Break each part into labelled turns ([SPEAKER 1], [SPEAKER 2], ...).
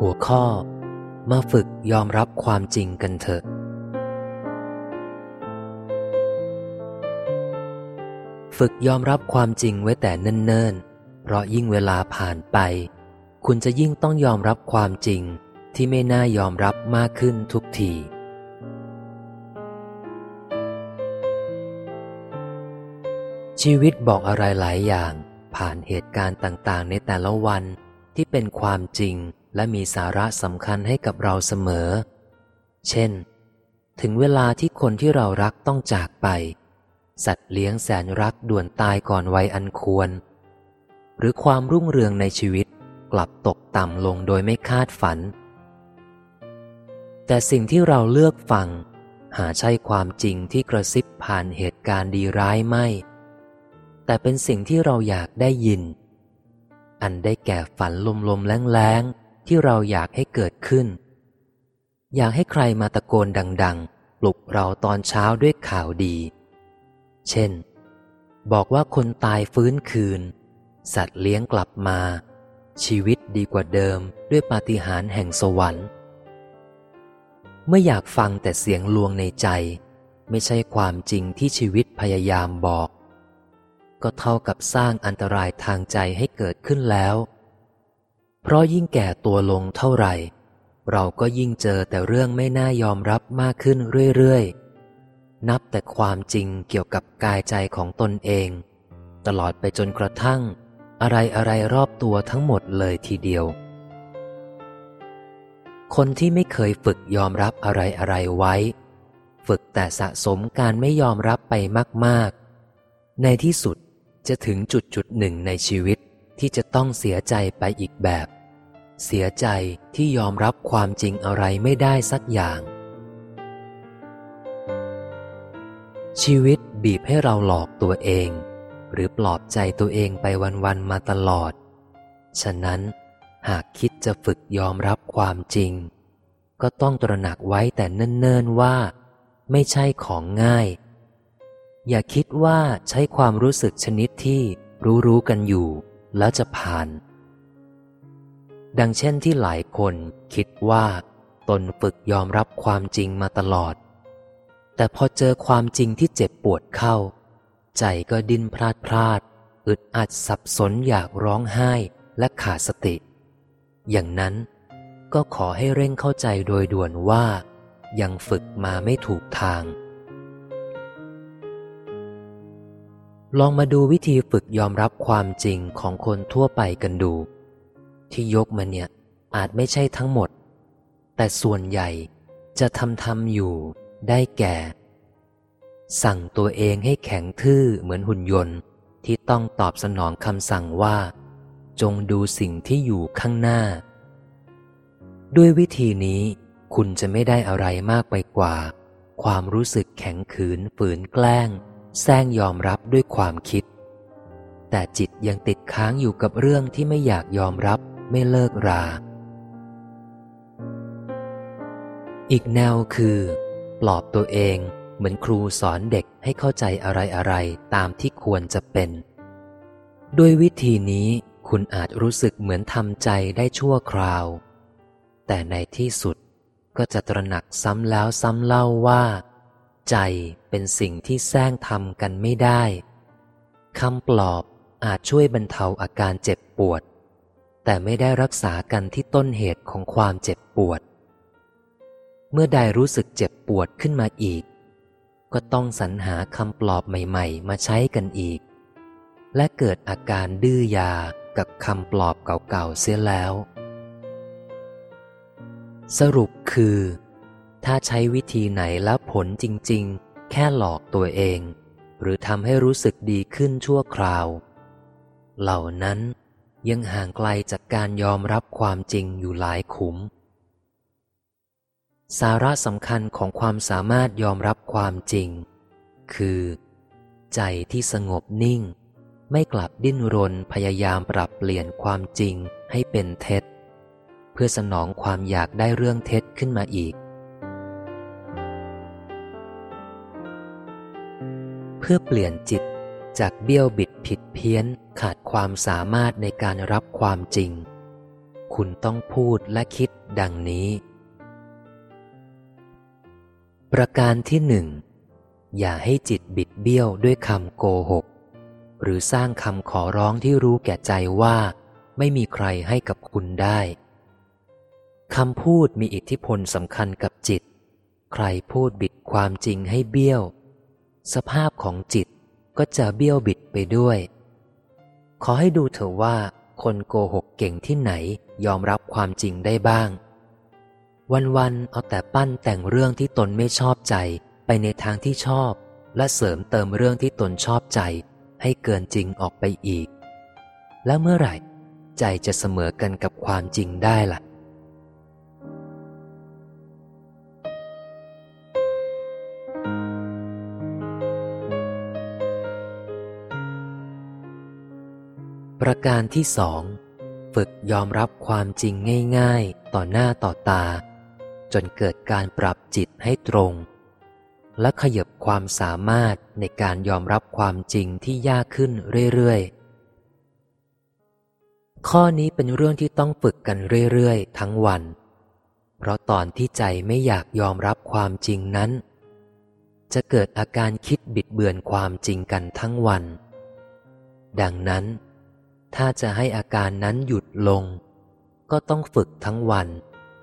[SPEAKER 1] หัวข้อ มาฝึกยอมรับความจริงกันเถอะ ฝึกยอมรับความจริงไว้แต่เนิ่นๆ เพราะยิ่งเวลาผ่านไป คุณจะยิ่งต้องยอมรับความจริงที่ไม่น่ายอมรับมากขึ้นทุกที ชีวิตบอกอะไรหลายอย่างผ่านเหตุการณ์ต่างๆ ในแต่ละวันที่เป็นความจริง และมีสาระสำคัญให้กับเราเสมอ เช่น ถึงเวลาที่คนที่เรารักต้องจากไป สัตว์เลี้ยงแสนรักด่วนตายก่อนวัยอันควร หรือความรุ่งเรืองในชีวิตกลับตกต่ำลงโดยไม่คาดฝัน แต่สิ่งที่เราเลือกฟัง หาใช่ความจริงที่กระซิบผ่านเหตุการณ์ดีร้ายไม่ แต่เป็นสิ่งที่เราอยากได้ยิน อันได้แก่ฝันลมๆแรงๆ ที่เราอยากให้เกิดขึ้น อยากให้ใครมาตะโกนดัง ๆ ปลุกเราตอนเช้าด้วยข่าวดี เช่น บอกว่าคนตายฟื้นคืน สัตว์เลี้ยงกลับมา ชีวิตดีกว่าเดิมด้วยปาฏิหาริย์แห่งสวรรค์ เมื่ออยากฟังแต่เสียงลวงในใจ ไม่ใช่ความจริงที่ชีวิตพยายามบอก ก็เท่ากับสร้างอันตรายทางใจให้เกิดขึ้นแล้ว เพราะยิ่งแก่ตัวลงเท่าไหร่ เราก็ยิ่งเจอแต่เรื่องไม่น่ายอมรับมากขึ้นเรื่อยๆ นับแต่ความจริงเกี่ยวกับกายใจของตนเอง ตลอดไปจนกระทั่ง อะไรอะไรรอบตัวทั้งหมดเลยทีเดียว คนที่ไม่เคยฝึกยอมรับอะไรอะไรไว้ ฝึกแต่สะสมการไม่ยอมรับไปมากๆ ในที่สุดจะถึงจุดจุดหนึ่งในชีวิต ที่จะต้องเสียใจไปอีกแบบ เสียใจที่ยอมรับความจริงอะไรไม่ได้สักอย่าง ชีวิตบีบให้เราหลอกตัวเอง หรือปลอบใจตัวเองไปวันๆมาตลอด ฉะนั้นหากคิดจะฝึกยอมรับความจริง ก็ต้องตระหนักไว้แต่เนิ่นๆว่า ไม่ใช่ของง่าย อย่าคิดว่าใช้ความรู้สึกชนิดที่รู้ๆกันอยู่ แล้วจะผ่าน ดังเช่นที่หลายคนคิดว่า ตนฝึกยอมรับความจริงมาตลอด แต่พอเจอความจริงที่เจ็บปวดเข้า ใจก็ดิ้นพลาดพลาด อึดอัดสับสนอยากร้องไห้และขาดสติ อย่างนั้นก็ขอให้เร่งเข้าใจโดยด่วนว่า ยังฝึกมาไม่ถูกทาง ลองมาดูวิธีฝึกยอมรับความจริงของคนทั่วไปกันดู ที่ยกมาเนี่ยอาจไม่ใช่ทั้งหมด แต่ส่วนใหญ่จะทำทำอยู่ได้แก่ สั่งตัวเองให้แข็งทื่อเหมือนหุ่นยนต์ที่ต้องตอบสนองคำสั่งว่า จงดูสิ่งที่อยู่ข้างหน้า ด้วยวิธีนี้คุณจะไม่ได้อะไรมากไปกว่า ความรู้สึกแข็งขืนฝืนแกล้ง แซงยอมรับด้วยความคิด แต่จิตยังติดค้างอยู่กับเรื่องที่ไม่อยากยอมรับไม่เลิกรา อีกแนวคือ ปลอบตัวเองเหมือนครูสอนเด็กให้เข้าใจอะไรอะไรตามที่ควรจะเป็น ด้วยวิธีนี้คุณอาจรู้สึกเหมือนทำใจได้ชั่วคราว แต่ในที่สุดก็จะตระหนักซ้ำแล้วซ้ำเล่าว่า ใจเป็นสิ่งที่แซงทำกันไม่ได้คำปลอบอาจช่วยบรรเทาอาการเจ็บปวด แต่ไม่ได้รักษากันที่ต้นเหตุของความเจ็บปวด เมื่อใดรู้สึกเจ็บปวดขึ้นมาอีก ก็ต้องสรรหาคำปลอบใหม่ ๆ มาใช้กันอีก และเกิดอาการดื้อยากับคำปลอบเก่าๆเสียแล้ว สรุปคือ ถ้าใช้วิธีไหนแล้วผลจริง ๆ แค่หลอกตัวเอง หรือทำให้รู้สึกดีขึ้นชั่วคราว เหล่านั้นยังห่างไกลจากการยอมรับความจริงอยู่หลายขุม สาระสำคัญของความสามารถยอมรับความจริง คือ ใจที่สงบนิ่ง ไม่กลับดิ้นรนพยายามปรับเปลี่ยนความจริงให้เป็นเท็จ เพื่อสนองความอยากได้เรื่องเท็จขึ้นมาอีก พื่อเปลี่ยนจิตจากเบี้ยวบิดผิดเพี้ยนขาดความสามารถในการรับความจริง คุณต้องพูดและคิดดังนี้ ประการที่หนึ่ง อย่าให้จิตบิดเบี้ยวด้วยคำโกหก หรือสร้างคำขอร้องที่รู้แก่ใจว่า ไม่มีใครให้กับคุณได้คำพูดมีอิทธิพลสำคัญกับจิต ใครพูดบิดความจริงให้เบี้ยว สภาพของจิตก็จะเบี้ยวบิดไปด้วย ขอให้ดูเถอะว่าคนโกหกเก่งที่ไหนยอมรับความจริงได้บ้าง วันๆเอาแต่ปั้นแต่งเรื่องที่ตนไม่ชอบใจไปในทางที่ชอบ และเสริมเติมเรื่องที่ตนชอบใจ ให้เกินจริงออกไปอีก แล้วเมื่อไหร่ ใจจะเสมอกันกับความจริงได้ละ่ะ ประการที่สอง ฝึกยอมรับความจริงง่ายๆ ต่อหน้าต่อตา จนเกิดการปรับจิตให้ตรง และขยับความสามารถในการยอมรับความจริงที่ยากขึ้นเรื่อยๆ ข้อนี้เป็นเรื่องที่ต้องฝึกกันเรื่อยๆ ทั้งวัน เพราะตอนที่ใจไม่อยากยอมรับความจริงนั้น จะเกิดอาการคิดบิดเบือนความจริงกันทั้งวัน ดังนั้น ถ้าจะให้อาการนั้นหยุดลง ก็ต้องฝึกทั้งวัน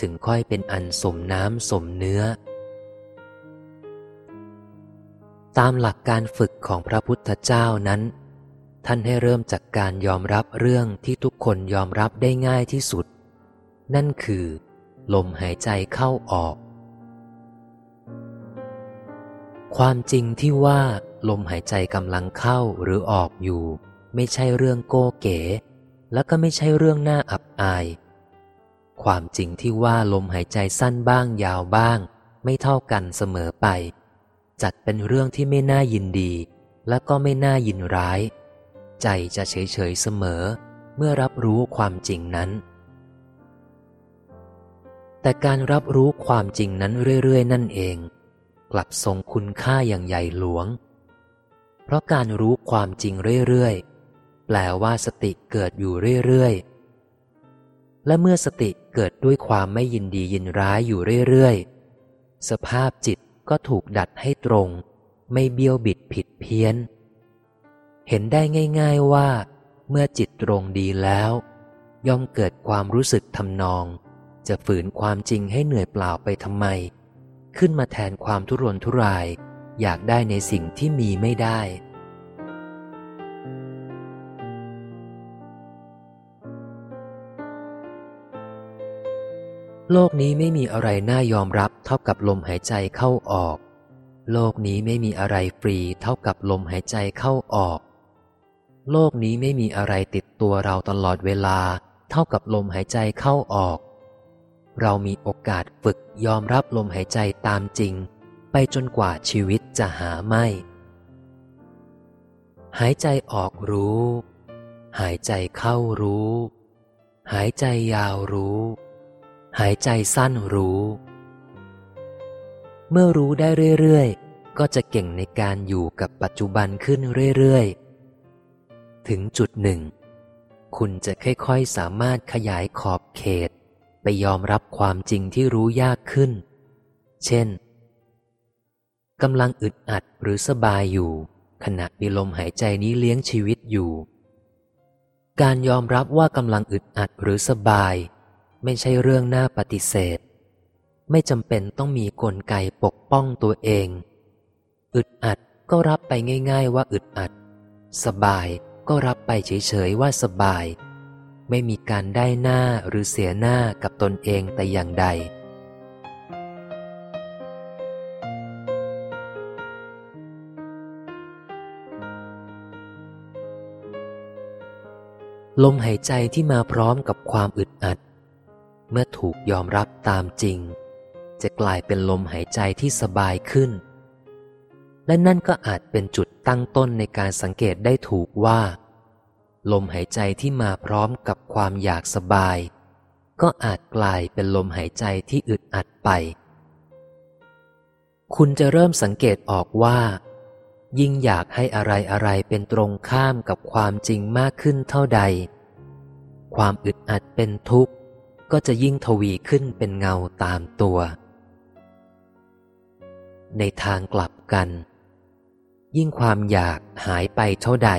[SPEAKER 1] ถึงค่อยเป็นอันสมน้ำสมเนื้อ ตามหลักการฝึกของพระพุทธเจ้านั้น ท่านให้เริ่มจากการยอมรับเรื่องที่ทุกคนยอมรับได้ง่ายที่สุด นั่นคือ ลมหายใจเข้าออก ความจริงที่ว่าลมหายใจกำลังเข้าหรือออกอยู่ ไม่ใช่เรื่องโก้เก๋ แล้วก็ไม่ใช่เรื่องน่าอับอาย ความจริงที่ว่าลมหายใจสั้นบ้างยาวบ้าง ไม่เท่ากันเสมอไป จัดเป็นเรื่องที่ไม่น่ายินดี และก็ไม่น่ายินร้าย ใจจะเฉยเฉยเสมอ เมื่อรับรู้ความจริงนั้น แต่การรับรู้ความจริงนั้นเรื่อยๆ นั่นเอง กลับทรงคุณค่าอย่างใหญ่หลวงเพราะการรู้ความจริงเรื่อยๆ แปลว่าสติเกิดอยู่เรื่อยๆ และเมื่อสติเกิดด้วยความไม่ยินดียินร้ายอยู่เรื่อยๆ สภาพจิตก็ถูกดัดให้ตรง ไม่เบี้ยวบิดผิดเพี้ยน เห็นได้ง่าย ๆว่า เมื่อจิตตรงดีแล้ว ย่อมเกิดความรู้สึกทำนอง จะฝืนความจริงให้เหนื่อยเปล่าไปทำไม ขึ้นมาแทนความทุรนทุราย อยากได้ในสิ่งที่มีไม่ได้ โลกนี้ไม่มีอะไรน่ายอมรับเท่ากับลมหายใจเข้าออก โลกนี้ไม่มีอะไรฟรีเท่ากับลมหายใจเข้าออก โลกนี้ไม่มีอะไรติดตัวเราตลอดเวลา เท่ากับลมหายใจเข้าออก เรามีโอกาสฝึกยอมรับลมหายใจตามจริง ไปจนกว่าชีวิตจะหาไม่ หายใจออกรู้ หายใจเข้ารู้ หายใจยาวรู้ หายใจสั้นรู้ เมื่อรู้ได้เรื่อยๆ ก็จะเก่งในการอยู่กับปัจจุบันขึ้นเรื่อยๆ ถึงจุดหนึ่ง คุณจะค่อยๆ สามารถขยายขอบเขต ไปยอมรับความจริงที่รู้ยากขึ้น เช่นกำลังอึดอัดหรือสบายอยู่ ขณะมีลมหายใจนี้เลี้ยงชีวิตอยู่ การยอมรับว่ากำลังอึดอัดหรือสบาย ไม่ใช่เรื่องน่าปฏิเสธ ไม่จำเป็นต้องมีกลไกปกป้องตัวเอง อึดอัดก็รับไปง่าย ๆ ว่าอึดอัด สบายก็รับไปเฉยๆว่าสบาย ไม่มีการได้หน้าหรือเสียหน้ากับตนเองแต่อย่างใด ลมหายใจที่มาพร้อมกับความอึดอัด เมื่อถูกยอมรับตามจริง จะกลายเป็นลมหายใจที่สบายขึ้น และนั่นก็อาจเป็นจุดตั้งต้นในการสังเกตได้ถูกว่า ลมหายใจที่มาพร้อมกับความอยากสบาย ก็อาจกลายเป็นลมหายใจที่อึดอัดไป คุณจะเริ่มสังเกตออกว่า ยิ่งอยากให้อะไรอะไรเป็นตรงข้ามกับความจริงมากขึ้นเท่าใด ความอึดอัดเป็นทุกข์ ก็จะยิ่งทวีขึ้นเป็นเงาตามตัว ในทางกลับกัน ยิ่งความอยากหายไปเท่าใด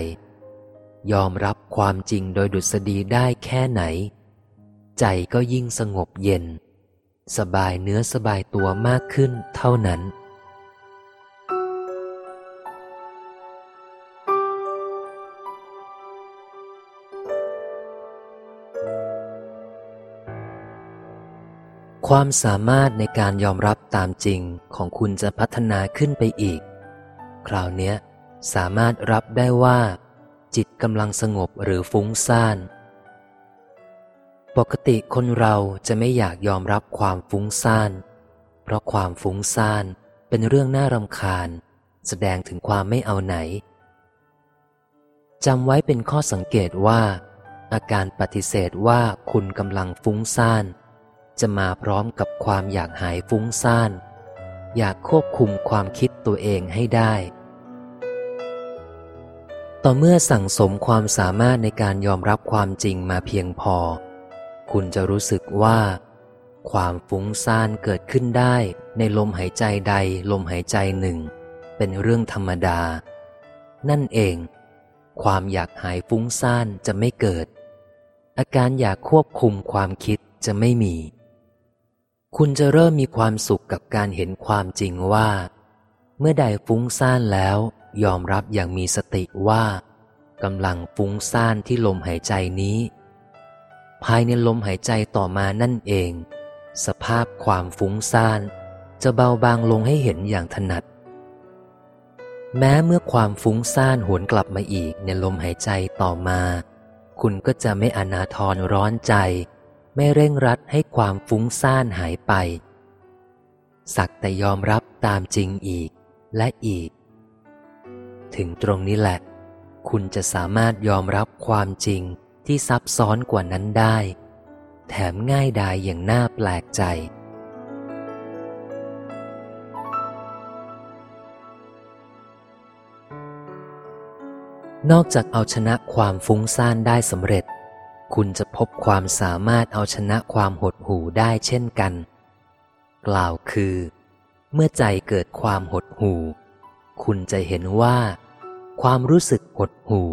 [SPEAKER 1] ยอมรับความจริงโดยดุษฎีได้แค่ไหน ใจก็ยิ่งสงบเย็น สบายเนื้อสบายตัวมากขึ้นเท่านั้น ความสามารถในการยอมรับตามจริงของคุณจะพัฒนาขึ้นไปอีก คราวเนี้ยสามารถรับได้ว่า จิตกำลังสงบหรือฟุ้งซ่าน ปกติคนเราจะไม่อยากยอมรับความฟุ้งซ่าน เพราะความฟุ้งซ่านเป็นเรื่องน่ารำคาญ แสดงถึงความไม่เอาไหนจำไว้เป็นข้อสังเกตว่า อาการปฏิเสธว่าคุณกำลังฟุ้งซ่าน จะมาพร้อมกับความอยากหายฟุ้งซ่าน อยากควบคุมความคิดตัวเองให้ได้ ต่อเมื่อสั่งสมความสามารถในการยอมรับความจริงมาเพียงพอ คุณจะรู้สึกว่า ความฟุ้งซ่านเกิดขึ้นได้ในลมหายใจใดลมหายใจหนึ่ง เป็นเรื่องธรรมดา นั่นเอง ความอยากหายฟุ้งซ่านจะไม่เกิด อาการอยากควบคุมความคิดจะไม่มี คุณจะเริ่มมีความสุขกับการเห็นความจริงว่า เมื่อใดฟุ้งซ่านแล้ว ยอมรับอย่างมีสติว่ากำลังฟุ้งซ่านที่ลมหายใจนี้ ภายในลมหายใจต่อมานั่นเอง สภาพความฟุ้งซ่านจะเบาบางลงให้เห็นอย่างถนัด แม้เมื่อความฟุ้งซ่านหวนกลับมาอีกในลมหายใจต่อมา คุณก็จะไม่อนาทรร้อนใจ ไม่เร่งรัดให้ความฟุ้งซ่านหายไป สักแต่ยอมรับตามจริงอีกและอีก ถึงตรงนี้แหละ คุณจะสามารถยอมรับความจริงที่ซับซ้อนกว่านั้นได้ แถมง่ายดายอย่างน่าแปลกใจ นอกจากเอาชนะความฟุ้งซ่านได้สำเร็จ คุณจะพบความสามารถเอาชนะความหดหู่ได้เช่นกัน กล่าวคือ เมื่อใจเกิดความหดหู่ คุณจะเห็นว่า ความรู้สึกหดหู่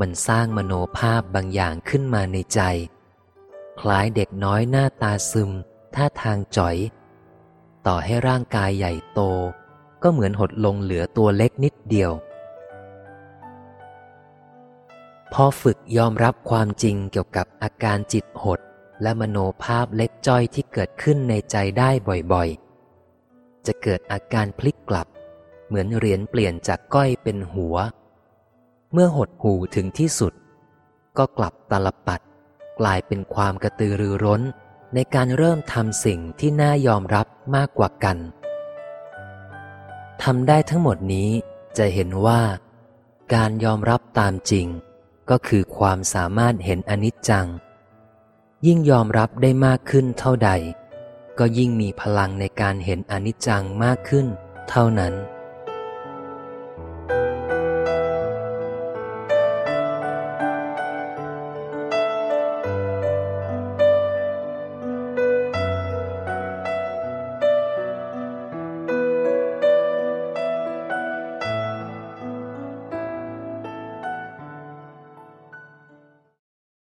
[SPEAKER 1] มันสร้างมโนภาพบางอย่างขึ้นมาในใจ คล้ายเด็กน้อยหน้าตาซึม ท่าทางจ๋อย ต่อให้ร่างกายใหญ่โต ก็เหมือนหดลงเหลือตัวเล็กนิดเดียว พอฝึกยอมรับความจริงเกี่ยวกับอาการจิตหด และมโนภาพเล็กจ้อยที่เกิดขึ้นในใจได้บ่อยๆ จะเกิดอาการพลิกกลับ เหมือนเหรียญเปลี่ยนจากก้อยเป็นหัว เมื่อหดหูถึงที่สุด ก็กลับตลปัด กลายเป็นความกระตือรือร้น ในการเริ่มทำสิ่งที่น่ายอมรับมากกว่ากันทำได้ทั้งหมดนี้จะเห็นว่า การยอมรับตามจริง ก็คือความสามารถเห็นอนิจจัง ยิ่งยอมรับได้มากขึ้นเท่าใด ก็ยิ่งมีพลังในการเห็นอนิจจังมากขึ้น เท่านั้น